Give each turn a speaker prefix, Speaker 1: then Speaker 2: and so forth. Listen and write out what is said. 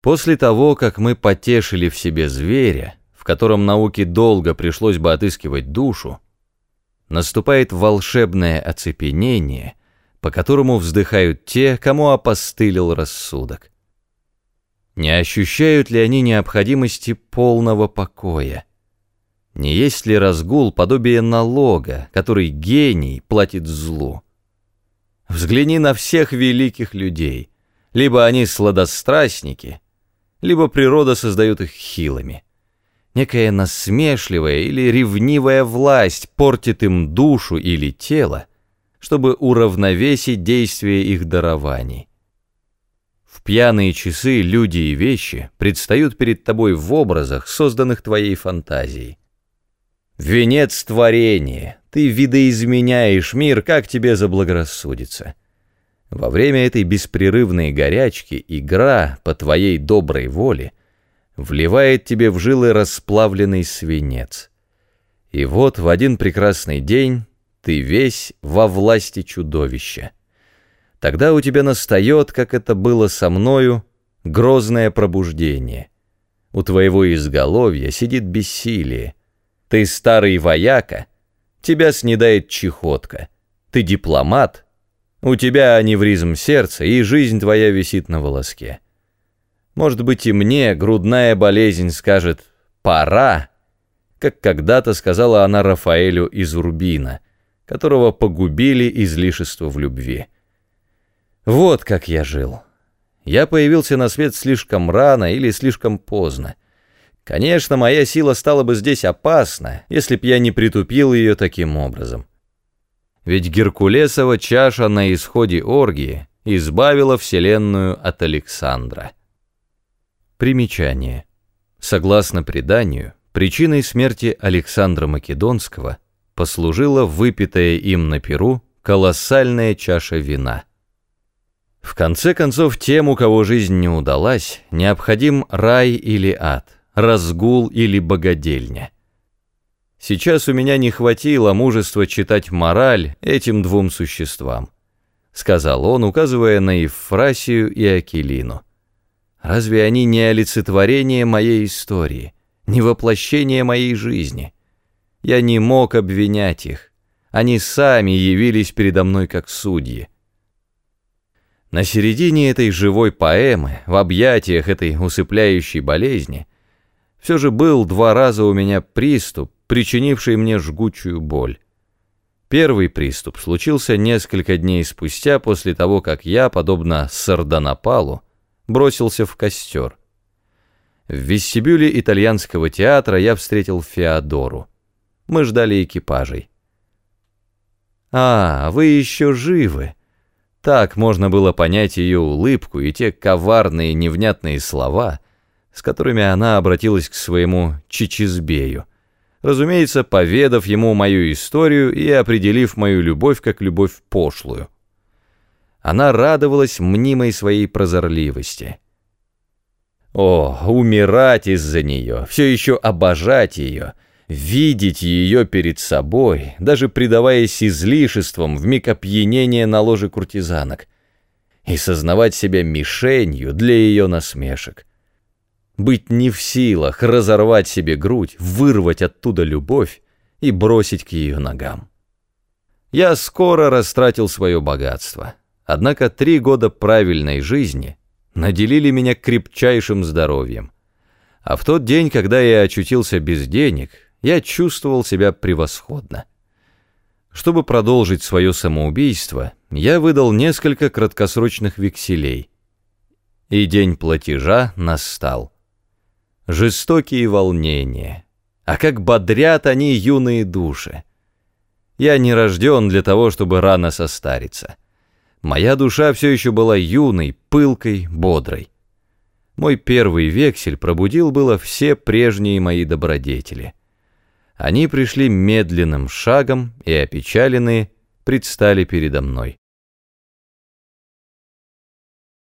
Speaker 1: После того, как мы потешили в себе зверя, в котором науке долго пришлось бы отыскивать душу, наступает волшебное оцепенение, по которому вздыхают те, кому опостылил рассудок. Не ощущают ли они необходимости полного покоя? Не есть ли разгул подобие налога, который гений платит злу? Взгляни на всех великих людей. Либо они сладострастники, либо природа создает их хилыми. Некая насмешливая или ревнивая власть портит им душу или тело, чтобы уравновесить действие их дарований. В пьяные часы люди и вещи предстают перед тобой в образах, созданных твоей фантазией. Венец творения, ты видоизменяешь мир, как тебе заблагорассудится. Во время этой беспрерывной горячки игра по твоей доброй воле вливает тебе в жилы расплавленный свинец. И вот в один прекрасный день ты весь во власти чудовища. Тогда у тебя настает, как это было со мною, грозное пробуждение. У твоего изголовья сидит бессилие. Ты старый вояка, тебя снедает чехотка. Ты дипломат — у тебя аневризм сердца, и жизнь твоя висит на волоске. Может быть, и мне грудная болезнь скажет «пора», как когда-то сказала она Рафаэлю из Урбина, которого погубили излишество в любви. Вот как я жил. Я появился на свет слишком рано или слишком поздно. Конечно, моя сила стала бы здесь опасна, если б я не притупил ее таким образом ведь Геркулесова чаша на исходе оргии избавила Вселенную от Александра. Примечание. Согласно преданию, причиной смерти Александра Македонского послужила выпитая им на Перу колоссальная чаша вина. В конце концов, тем, у кого жизнь не удалась, необходим рай или ад, разгул или богадельня – Сейчас у меня не хватило мужества читать мораль этим двум существам, сказал он, указывая на Евфрасию и Акилину. Разве они не олицетворение моей истории, не воплощение моей жизни? Я не мог обвинять их. Они сами явились передо мной как судьи. На середине этой живой поэмы, в объятиях этой усыпляющей болезни, все же был два раза у меня приступ, причинивший мне жгучую боль. Первый приступ случился несколько дней спустя после того, как я, подобно Сардонапалу, бросился в костер. В вестибюле итальянского театра я встретил Феодору. Мы ждали экипажей. «А, вы еще живы!» Так можно было понять ее улыбку и те коварные невнятные слова, с которыми она обратилась к своему Чичизбею разумеется, поведав ему мою историю и определив мою любовь как любовь пошлую. Она радовалась мнимой своей прозорливости. О, умирать из-за нее, все еще обожать ее, видеть ее перед собой, даже предаваясь излишествам в миг опьянения на ложе куртизанок, и сознавать себя мишенью для ее насмешек быть не в силах разорвать себе грудь, вырвать оттуда любовь и бросить к ее ногам. Я скоро растратил свое богатство, однако три года правильной жизни наделили меня крепчайшим здоровьем. А в тот день, когда я очутился без денег, я чувствовал себя превосходно. Чтобы продолжить свое самоубийство, я выдал несколько краткосрочных векселей. И день платежа настал жестокие волнения. А как бодрят они юные души. Я не рожден для того, чтобы рано состариться. Моя душа все еще была юной, пылкой, бодрой. Мой первый вексель пробудил было все прежние мои добродетели. Они пришли медленным шагом и, опечаленные, предстали передо мной.